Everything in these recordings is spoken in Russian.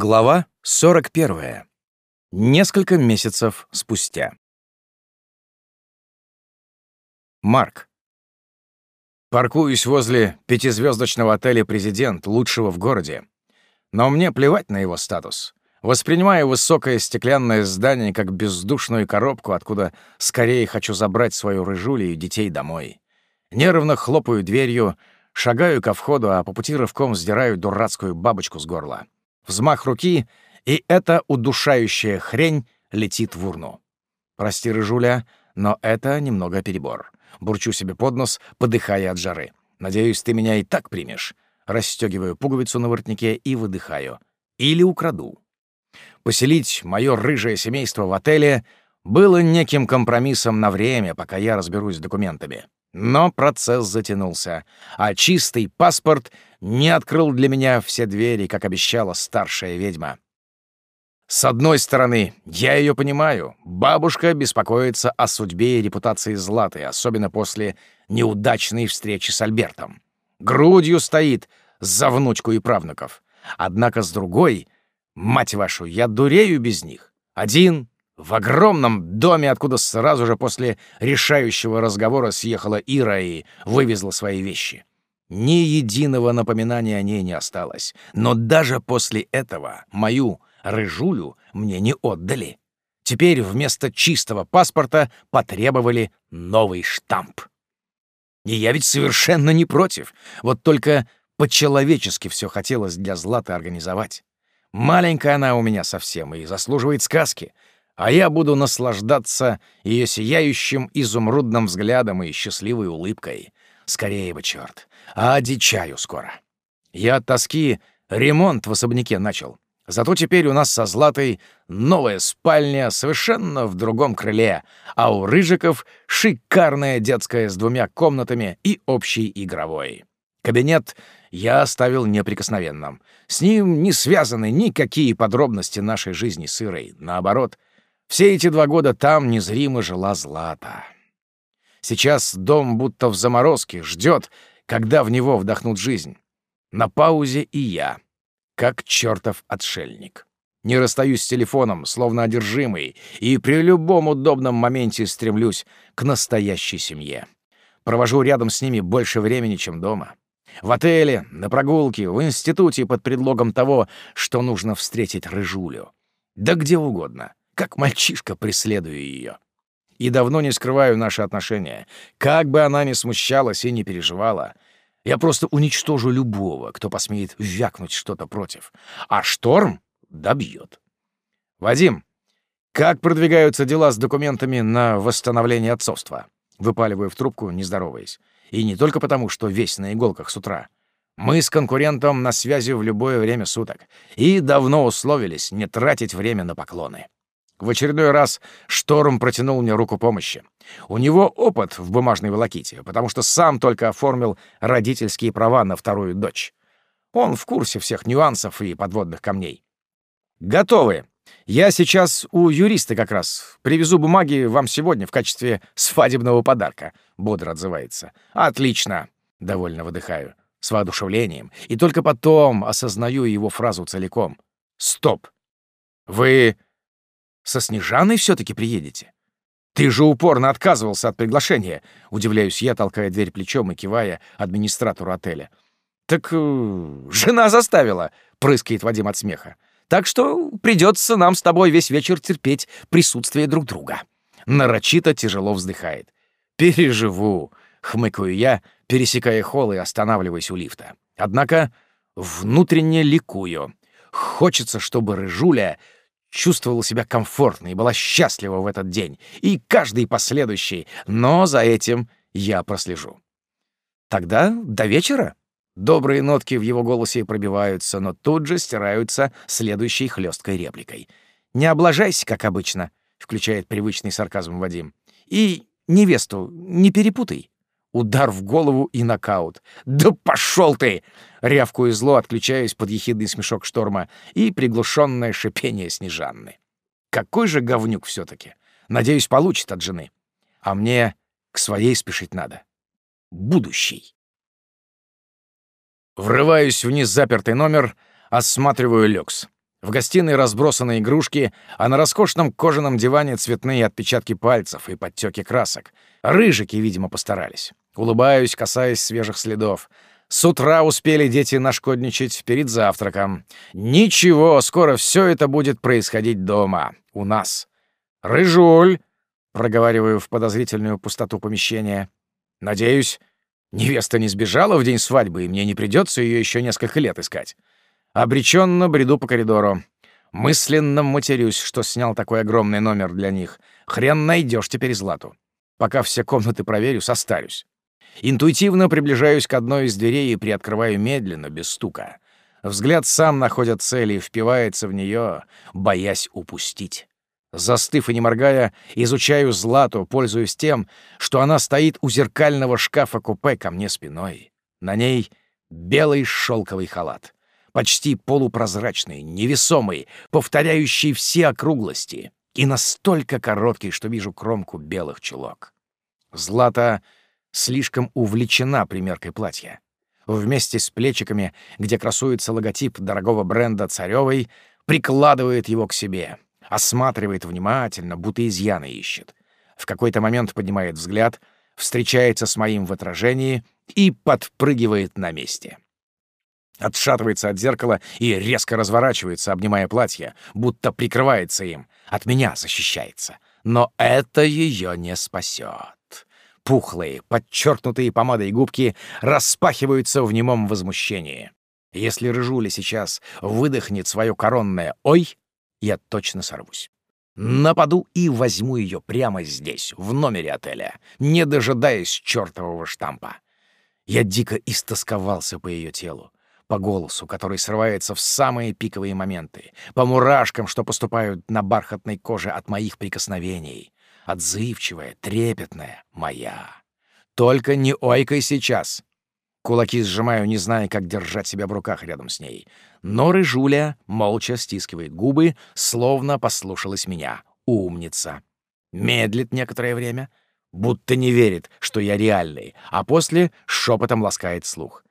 Глава 41. Несколько месяцев спустя. Марк. Паркуюсь возле пятизвездочного отеля «Президент», лучшего в городе. Но мне плевать на его статус. Воспринимаю высокое стеклянное здание как бездушную коробку, откуда скорее хочу забрать свою рыжулю и детей домой. Нервно хлопаю дверью, шагаю ко входу, а по пути рывком сдираю дурацкую бабочку с горла. Взмах руки, и эта удушающая хрень летит в урну. Прости, Рыжуля, но это немного перебор. Бурчу себе под нос, подыхая от жары. Надеюсь, ты меня и так примешь. Расстегиваю пуговицу на воротнике и выдыхаю. Или украду. Поселить мое рыжее семейство в отеле было неким компромиссом на время, пока я разберусь с документами. Но процесс затянулся, а чистый паспорт не открыл для меня все двери, как обещала старшая ведьма. С одной стороны, я ее понимаю. Бабушка беспокоится о судьбе и репутации Златы, особенно после неудачной встречи с Альбертом. Грудью стоит за внучку и правнуков. Однако с другой, мать вашу, я дурею без них. Один, в огромном доме, откуда сразу же после решающего разговора съехала Ира и вывезла свои вещи. Ни единого напоминания о ней не осталось. Но даже после этого мою рыжулю мне не отдали. Теперь вместо чистого паспорта потребовали новый штамп. И я ведь совершенно не против. Вот только по-человечески все хотелось для Златы организовать. Маленькая она у меня совсем и заслуживает сказки — а я буду наслаждаться ее сияющим изумрудным взглядом и счастливой улыбкой. Скорее бы, черт, а одичаю скоро. Я от тоски ремонт в особняке начал. Зато теперь у нас со Златой новая спальня совершенно в другом крыле, а у Рыжиков шикарная детская с двумя комнатами и общей игровой. Кабинет я оставил неприкосновенным. С ним не связаны никакие подробности нашей жизни с Ирой. Наоборот, все эти два года там незримо жила Злата. Сейчас дом будто в заморозке, ждет, когда в него вдохнут жизнь. На паузе и я, как чертов отшельник. Не расстаюсь с телефоном, словно одержимый, и при любом удобном моменте стремлюсь к настоящей семье. Провожу рядом с ними больше времени, чем дома. В отеле, на прогулке, в институте под предлогом того, что нужно встретить Рыжулю. Да где угодно как мальчишка преследую ее. И давно не скрываю наши отношения. Как бы она ни смущалась и не переживала, я просто уничтожу любого, кто посмеет вякнуть что-то против. А шторм добьет. Вадим, как продвигаются дела с документами на восстановление отцовства? Выпаливаю в трубку, не здороваясь. И не только потому, что весь на иголках с утра. Мы с конкурентом на связи в любое время суток и давно условились не тратить время на поклоны. В очередной раз Шторм протянул мне руку помощи. У него опыт в бумажной волоките, потому что сам только оформил родительские права на вторую дочь. Он в курсе всех нюансов и подводных камней. «Готовы. Я сейчас у юриста как раз. Привезу бумаги вам сегодня в качестве свадебного подарка», — бодро отзывается. «Отлично», — довольно выдыхаю, с воодушевлением, и только потом осознаю его фразу целиком. «Стоп! Вы со Снежаной все таки приедете? Ты же упорно отказывался от приглашения, удивляюсь я, толкая дверь плечом и кивая администратору отеля. Так э, жена заставила, прыскает Вадим от смеха. Так что придется нам с тобой весь вечер терпеть присутствие друг друга. Нарочито тяжело вздыхает. Переживу, хмыкаю я, пересекая холл и останавливаясь у лифта. Однако внутренне ликую. Хочется, чтобы Рыжуля чувствовала себя комфортно и была счастлива в этот день, и каждый последующий, но за этим я прослежу. Тогда до вечера? Добрые нотки в его голосе пробиваются, но тут же стираются следующей хлесткой репликой. «Не облажайся, как обычно», — включает привычный сарказм Вадим. «И невесту не перепутай». Удар в голову и нокаут. «Да пошел ты!» Рявкую зло, отключаюсь под ехидный смешок шторма и приглушенное шипение Снежанны. Какой же говнюк все таки Надеюсь, получит от жены. А мне к своей спешить надо. Будущий. Врываюсь в незапертый номер, осматриваю люкс. В гостиной разбросаны игрушки, а на роскошном кожаном диване цветные отпечатки пальцев и подтеки красок. Рыжики, видимо, постарались. Улыбаюсь, касаясь свежих следов. С утра успели дети нашкодничать перед завтраком. Ничего, скоро все это будет происходить дома, у нас. «Рыжуль!» — проговариваю в подозрительную пустоту помещения. «Надеюсь, невеста не сбежала в день свадьбы, и мне не придется ее еще несколько лет искать». Обреченно бреду по коридору. Мысленно матерюсь, что снял такой огромный номер для них. Хрен найдешь теперь Злату. Пока все комнаты проверю, состарюсь. Интуитивно приближаюсь к одной из дверей и приоткрываю медленно, без стука. Взгляд сам находит цель и впивается в нее, боясь упустить. Застыв и не моргая, изучаю Злату, пользуясь тем, что она стоит у зеркального шкафа-купе ко мне спиной. На ней белый шелковый халат почти полупрозрачный, невесомый, повторяющий все округлости и настолько короткий, что вижу кромку белых чулок. Злата слишком увлечена примеркой платья. Вместе с плечиками, где красуется логотип дорогого бренда «Царёвой», прикладывает его к себе, осматривает внимательно, будто изъяны ищет. В какой-то момент поднимает взгляд, встречается с моим в отражении и подпрыгивает на месте отшатывается от зеркала и резко разворачивается, обнимая платье, будто прикрывается им, от меня защищается. Но это ее не спасет. Пухлые, подчеркнутые помадой губки распахиваются в немом возмущении. Если Рыжуля сейчас выдохнет свое коронное «Ой!», я точно сорвусь. Нападу и возьму ее прямо здесь, в номере отеля, не дожидаясь чертового штампа. Я дико истосковался по ее телу по голосу, который срывается в самые пиковые моменты, по мурашкам, что поступают на бархатной коже от моих прикосновений. Отзывчивая, трепетная, моя. Только не ойкой сейчас. Кулаки сжимаю, не зная, как держать себя в руках рядом с ней. Но Рыжуля молча стискивает губы, словно послушалась меня. Умница. Медлит некоторое время, будто не верит, что я реальный, а после шепотом ласкает слух.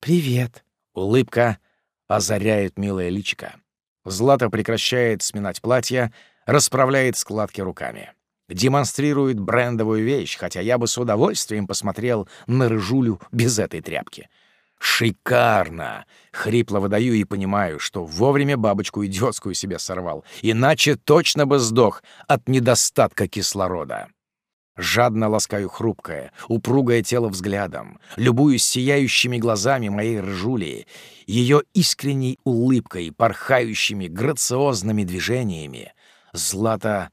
«Привет». Улыбка озаряет милое личико. Злата прекращает сминать платье, расправляет складки руками. Демонстрирует брендовую вещь, хотя я бы с удовольствием посмотрел на рыжулю без этой тряпки. «Шикарно!» — хрипло выдаю и понимаю, что вовремя бабочку идиотскую себе сорвал, иначе точно бы сдох от недостатка кислорода. Жадно ласкаю хрупкое, упругое тело взглядом, любуюсь сияющими глазами моей ржули, ее искренней улыбкой, порхающими грациозными движениями. Злата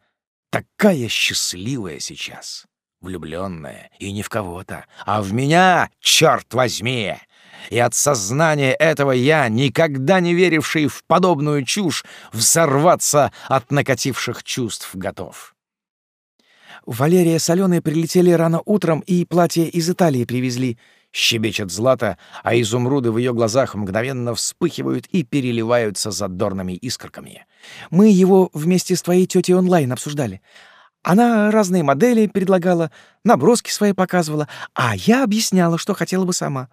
такая счастливая сейчас, влюбленная, и не в кого-то, а в меня, черт возьми! И от сознания этого я, никогда не веривший в подобную чушь, взорваться от накативших чувств готов. Валерия с Аленой прилетели рано утром и платье из Италии привезли. Щебечет Злата, а изумруды в ее глазах мгновенно вспыхивают и переливаются задорными искорками. Мы его вместе с твоей тетей онлайн обсуждали. Она разные модели предлагала, наброски свои показывала, а я объясняла, что хотела бы сама.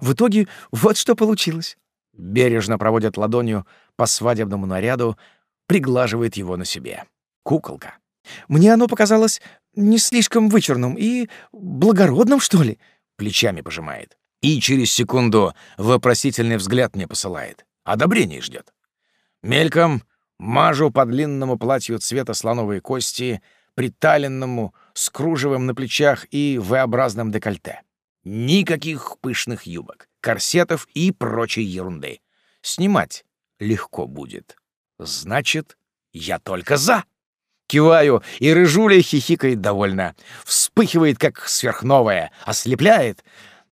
В итоге вот что получилось. Бережно проводит ладонью по свадебному наряду, приглаживает его на себе. Куколка. Мне оно показалось не слишком вычурным и благородным, что ли?» Плечами пожимает. И через секунду вопросительный взгляд мне посылает. Одобрение ждет. Мельком мажу по длинному платью цвета слоновой кости, приталенному, с кружевом на плечах и V-образным декольте. Никаких пышных юбок, корсетов и прочей ерунды. Снимать легко будет. Значит, я только за. Киваю, и рыжуля хихикает довольно. Вспыхивает, как сверхновая, ослепляет.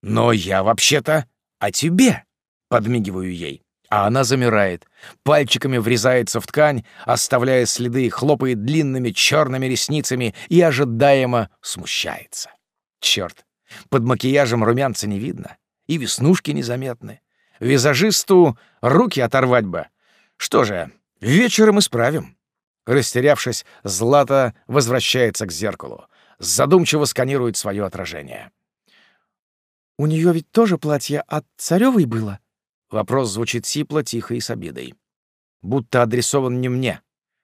Но я вообще-то о тебе, подмигиваю ей. А она замирает, пальчиками врезается в ткань, оставляя следы, хлопает длинными черными ресницами и ожидаемо смущается. Черт, под макияжем румянца не видно, и веснушки незаметны. Визажисту руки оторвать бы. Что же, вечером исправим. Растерявшись, Злата возвращается к зеркалу. Задумчиво сканирует свое отражение. «У нее ведь тоже платье от Царевой было?» Вопрос звучит сипло, тихо и с обидой. будто адресован не мне,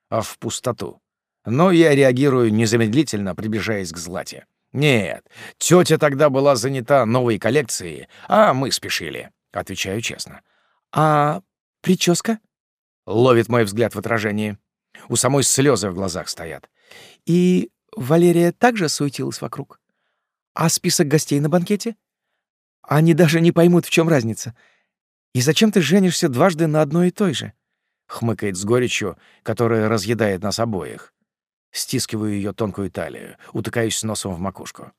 а в пустоту. Но я реагирую незамедлительно, приближаясь к Злате. «Нет, тетя тогда была занята новой коллекцией, а мы спешили», — отвечаю честно. «А прическа?» — ловит мой взгляд в отражении. У самой слезы в глазах стоят. «И Валерия также суетилась вокруг? А список гостей на банкете? Они даже не поймут, в чем разница. И зачем ты женишься дважды на одной и той же?» — хмыкает с горечью, которая разъедает нас обоих. Стискиваю ее тонкую талию, утыкаюсь носом в макушку.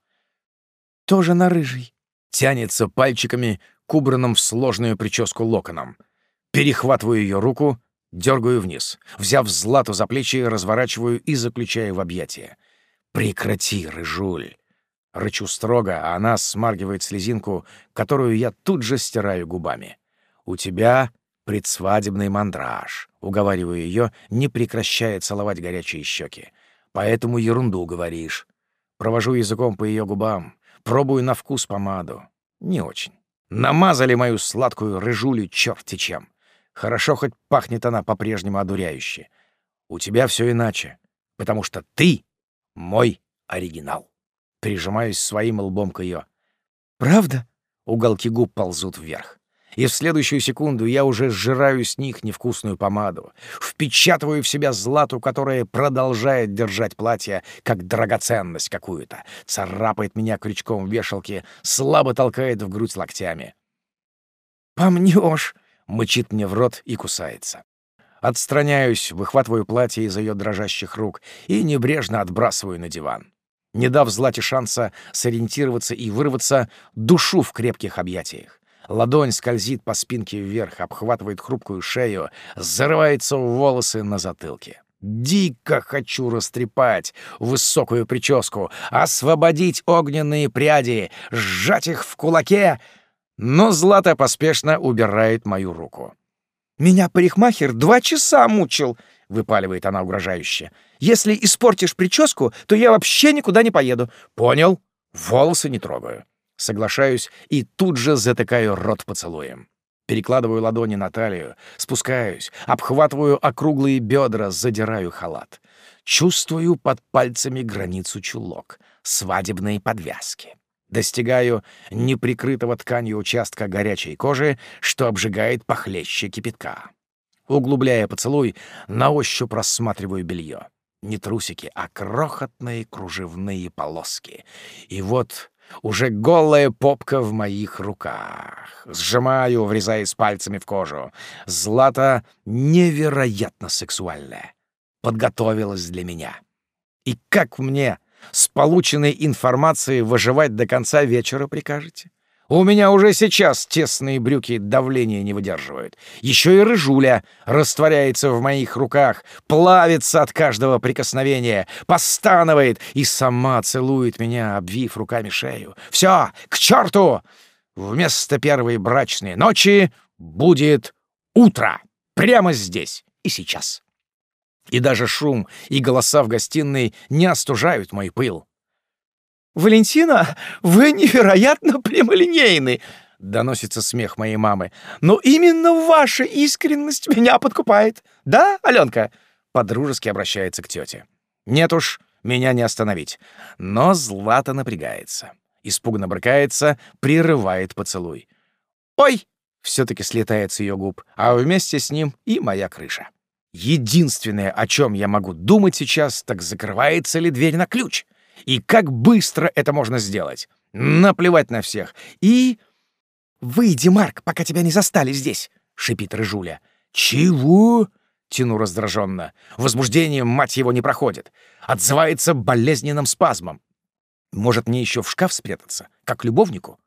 «Тоже на рыжий». Тянется пальчиками к в сложную прическу локоном. Перехватываю ее руку, дергаю вниз. Взяв Злату за плечи, разворачиваю и заключаю в объятия. «Прекрати, рыжуль!» Рычу строго, а она смаргивает слезинку, которую я тут же стираю губами. «У тебя предсвадебный мандраж», — уговариваю ее, не прекращая целовать горячие щеки. «Поэтому ерунду говоришь». Провожу языком по ее губам, пробую на вкус помаду. Не очень. Намазали мою сладкую рыжулю черти чем. Хорошо хоть пахнет она по-прежнему одуряюще. У тебя все иначе, потому что ты мой оригинал. Прижимаюсь своим лбом к ее. «Правда?» Уголки губ ползут вверх и в следующую секунду я уже сжираю с них невкусную помаду, впечатываю в себя злату, которая продолжает держать платье как драгоценность какую-то, царапает меня крючком в вешалке, слабо толкает в грудь локтями. «Помнёшь!» — мычит мне в рот и кусается. Отстраняюсь, выхватываю платье из ее дрожащих рук и небрежно отбрасываю на диван. Не дав Злате шанса сориентироваться и вырваться, душу в крепких объятиях. Ладонь скользит по спинке вверх, обхватывает хрупкую шею, зарывается в волосы на затылке. Дико хочу растрепать высокую прическу, освободить огненные пряди, сжать их в кулаке, но Злата поспешно убирает мою руку. «Меня парикмахер два часа мучил», — выпаливает она угрожающе. «Если испортишь прическу, то я вообще никуда не поеду». «Понял. Волосы не трогаю». Соглашаюсь и тут же затыкаю рот поцелуем. Перекладываю ладони на талию, спускаюсь, обхватываю округлые бедра, задираю халат. Чувствую под пальцами границу чулок, свадебные подвязки. Достигаю неприкрытого тканью участка горячей кожи, что обжигает похлеще кипятка. Углубляя поцелуй, на ощупь рассматриваю белье. Не трусики, а крохотные кружевные полоски. И вот уже голая попка в моих руках. Сжимаю, врезаясь пальцами в кожу. Злата невероятно сексуальная. Подготовилась для меня. И как мне с полученной информацией выживать до конца вечера прикажете? У меня уже сейчас тесные брюки давления не выдерживают. Еще и рыжуля растворяется в моих руках, плавится от каждого прикосновения, постанывает и сама целует меня, обвив руками шею. Все, к черту! Вместо первой брачной ночи будет утро. Прямо здесь и сейчас. И даже шум и голоса в гостиной не остужают мой пыл. «Валентина, вы невероятно прямолинейны!» — доносится смех моей мамы. «Но именно ваша искренность меня подкупает. Да, Аленка?» — подружески обращается к тете. «Нет уж, меня не остановить». Но Злата напрягается. Испуганно брыкается, прерывает поцелуй. «Ой!» — все-таки слетает с ее губ, а вместе с ним и моя крыша. Единственное, о чем я могу думать сейчас, так закрывается ли дверь на ключ — и как быстро это можно сделать? Наплевать на всех. И... «Выйди, Марк, пока тебя не застали здесь!» — шипит Рыжуля. «Чего?» — тяну раздраженно. Возбуждение, мать его, не проходит. Отзывается болезненным спазмом. Может, мне еще в шкаф спрятаться, как любовнику?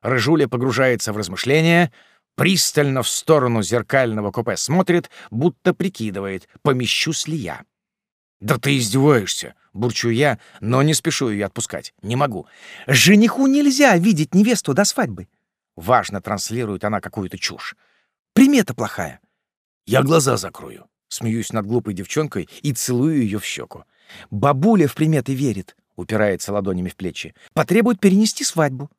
Рыжуля погружается в размышления, пристально в сторону зеркального купе смотрит, будто прикидывает, помещусь ли я. «Да ты издеваешься!» — бурчу я, но не спешу ее отпускать. Не могу. «Жениху нельзя видеть невесту до свадьбы!» Важно транслирует она какую-то чушь. «Примета плохая!» «Я глаза закрою!» Смеюсь над глупой девчонкой и целую ее в щеку. «Бабуля в приметы верит!» — упирается ладонями в плечи. «Потребует перенести свадьбу!»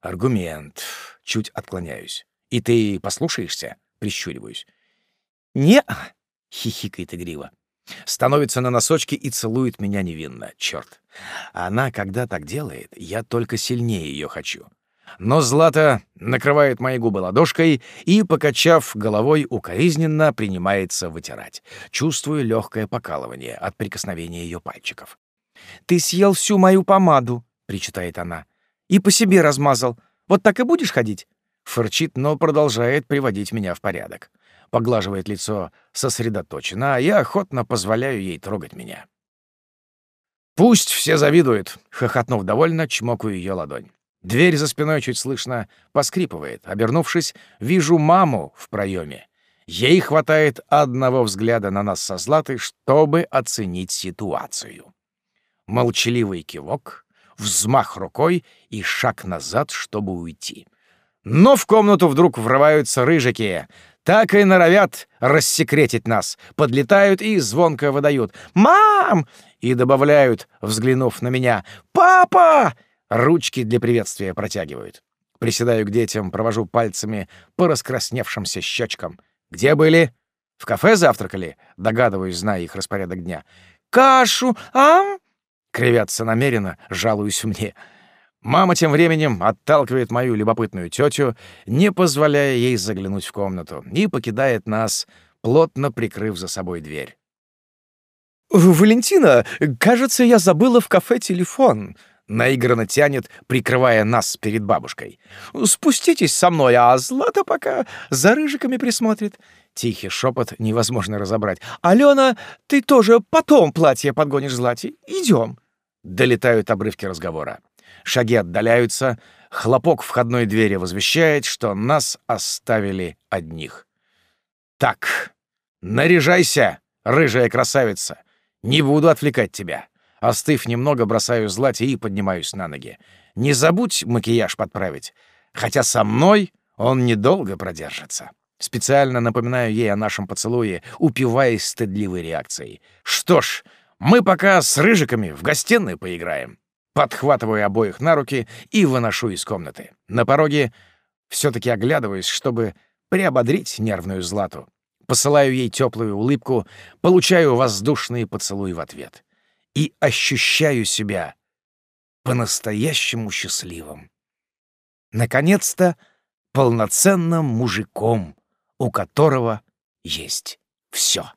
«Аргумент!» — чуть отклоняюсь. «И ты послушаешься?» — прищуриваюсь. «Не», — хихикает игриво. Становится на носочки и целует меня невинно. Черт. Она, когда так делает, я только сильнее ее хочу. Но Злата накрывает мои губы ладошкой и, покачав головой, укоризненно принимается вытирать. Чувствую легкое покалывание от прикосновения ее пальчиков. «Ты съел всю мою помаду», — причитает она, — «и по себе размазал. Вот так и будешь ходить?» Фырчит, но продолжает приводить меня в порядок. Поглаживает лицо сосредоточенно, а я охотно позволяю ей трогать меня. «Пусть все завидуют», — хохотнув довольно, чмокаю ее ладонь. Дверь за спиной чуть слышно поскрипывает. Обернувшись, вижу маму в проеме. Ей хватает одного взгляда на нас со Златой, чтобы оценить ситуацию. Молчаливый кивок, взмах рукой и шаг назад, чтобы уйти. Но в комнату вдруг врываются рыжики. Так и норовят рассекретить нас. Подлетают и звонко выдают «Мам!» и добавляют, взглянув на меня «Папа!» Ручки для приветствия протягивают. Приседаю к детям, провожу пальцами по раскрасневшимся щечкам. «Где были?» «В кафе завтракали?» Догадываюсь, зная их распорядок дня. «Кашу, ам?» Кривятся намеренно, жалуюсь мне. Мама тем временем отталкивает мою любопытную тетю, не позволяя ей заглянуть в комнату, и покидает нас, плотно прикрыв за собой дверь. «Валентина, кажется, я забыла в кафе телефон», — наигранно тянет, прикрывая нас перед бабушкой. «Спуститесь со мной, а Злата пока за рыжиками присмотрит». Тихий шепот невозможно разобрать. «Алена, ты тоже потом платье подгонишь Злате. Идем. Долетают обрывки разговора. Шаги отдаляются, хлопок входной двери возвещает, что нас оставили одних. «Так, наряжайся, рыжая красавица! Не буду отвлекать тебя!» Остыв немного, бросаю злате и поднимаюсь на ноги. «Не забудь макияж подправить, хотя со мной он недолго продержится». Специально напоминаю ей о нашем поцелуе, упиваясь стыдливой реакцией. «Что ж, мы пока с рыжиками в гостиной поиграем. Подхватываю обоих на руки и выношу из комнаты. На пороге все таки оглядываюсь, чтобы приободрить нервную Злату. Посылаю ей теплую улыбку, получаю воздушные поцелуи в ответ. И ощущаю себя по-настоящему счастливым. Наконец-то полноценным мужиком, у которого есть все.